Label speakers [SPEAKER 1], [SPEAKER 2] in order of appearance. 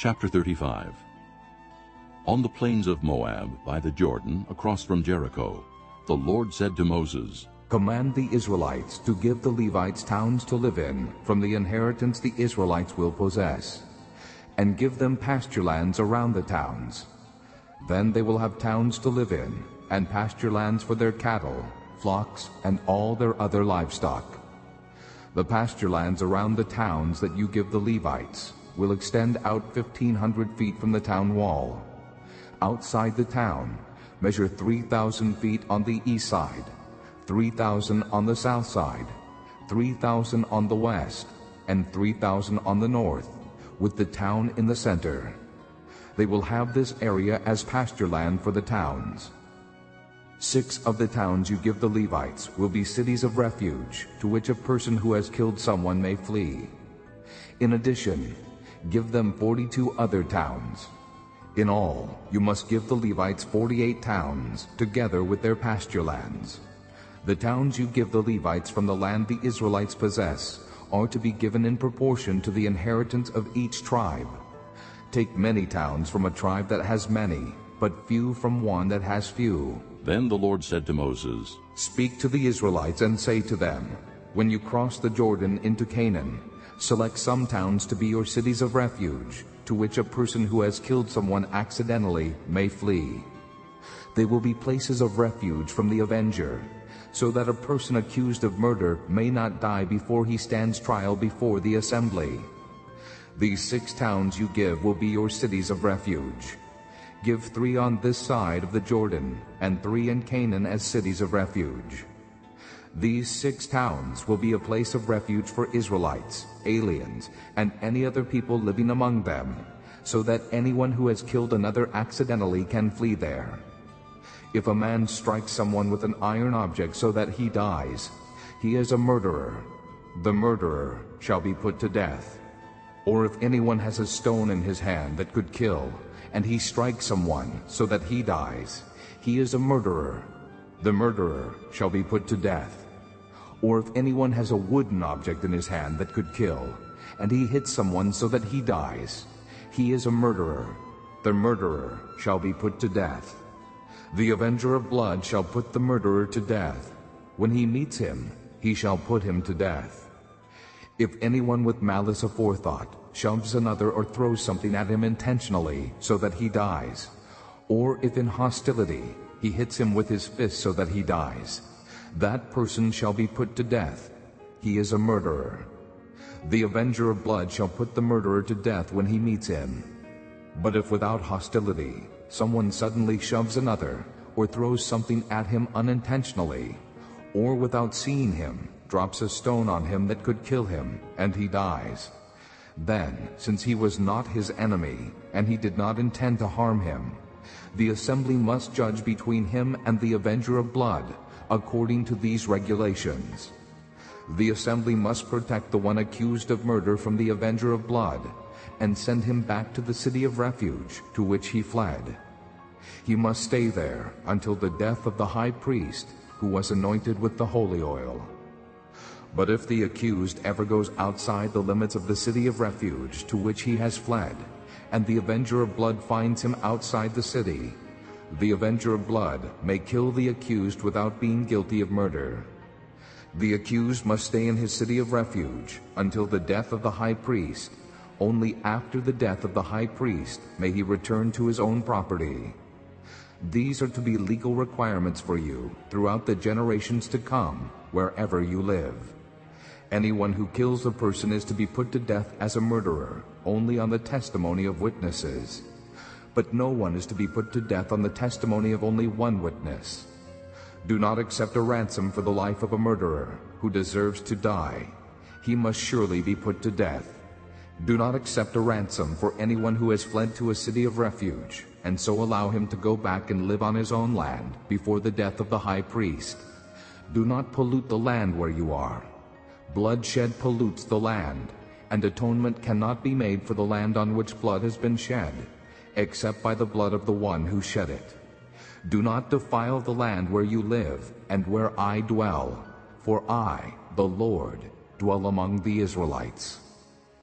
[SPEAKER 1] Chapter 35 On the plains of Moab, by the Jordan, across from Jericho, the Lord said to Moses,
[SPEAKER 2] Command the Israelites to give the Levites towns to live in from the inheritance the Israelites will possess, and give them pasture lands around the towns. Then they will have towns to live in, and pasture lands for their cattle, flocks, and all their other livestock. The pasture lands around the towns that you give the Levites will extend out 1,500 feet from the town wall. Outside the town, measure 3,000 feet on the east side, 3,000 on the south side, 3,000 on the west, and 3,000 on the north, with the town in the center. They will have this area as pasture land for the towns. Six of the towns you give the Levites will be cities of refuge, to which a person who has killed someone may flee. In addition, give them 42 other towns. In all, you must give the Levites 48 towns, together with their pasture lands. The towns you give the Levites from the land the Israelites possess are to be given in proportion to the inheritance of each tribe. Take many towns from a tribe that has many, but few from one that has few.
[SPEAKER 1] Then the Lord said to Moses,
[SPEAKER 2] Speak to the Israelites and say to them, When you cross the Jordan into Canaan, Select some towns to be your cities of refuge, to which a person who has killed someone accidentally may flee. They will be places of refuge from the avenger, so that a person accused of murder may not die before he stands trial before the assembly. These six towns you give will be your cities of refuge. Give three on this side of the Jordan, and three in Canaan as cities of refuge. These six towns will be a place of refuge for Israelites, aliens, and any other people living among them, so that anyone who has killed another accidentally can flee there. If a man strikes someone with an iron object so that he dies, he is a murderer. The murderer shall be put to death. Or if anyone has a stone in his hand that could kill, and he strikes someone so that he dies, he is a murderer. The murderer shall be put to death. Or if anyone has a wooden object in his hand that could kill, and he hits someone so that he dies, he is a murderer. The murderer shall be put to death. The avenger of blood shall put the murderer to death. When he meets him, he shall put him to death. If anyone with malice aforethought shoves another or throws something at him intentionally so that he dies, or if in hostility he hits him with his fist so that he dies, that person shall be put to death. He is a murderer. The avenger of blood shall put the murderer to death when he meets him. But if without hostility someone suddenly shoves another, or throws something at him unintentionally, or without seeing him, drops a stone on him that could kill him, and he dies, then, since he was not his enemy, and he did not intend to harm him, the assembly must judge between him and the avenger of blood, according to these regulations. The assembly must protect the one accused of murder from the avenger of blood and send him back to the city of refuge to which he fled. He must stay there until the death of the high priest who was anointed with the holy oil. But if the accused ever goes outside the limits of the city of refuge to which he has fled, and the avenger of blood finds him outside the city, the avenger of blood may kill the accused without being guilty of murder. The accused must stay in his city of refuge until the death of the high priest. Only after the death of the high priest may he return to his own property. These are to be legal requirements for you throughout the generations to come, wherever you live. Anyone who kills a person is to be put to death as a murderer, only on the testimony of witnesses. But no one is to be put to death on the testimony of only one witness. Do not accept a ransom for the life of a murderer who deserves to die. He must surely be put to death. Do not accept a ransom for anyone who has fled to a city of refuge, and so allow him to go back and live on his own land before the death of the high priest. Do not pollute the land where you are. Bloodshed pollutes the land, and atonement cannot be made for the land on which blood has been shed except by the blood of the one who shed it. Do not defile the land where you live and where I dwell, for I, the Lord, dwell among the Israelites.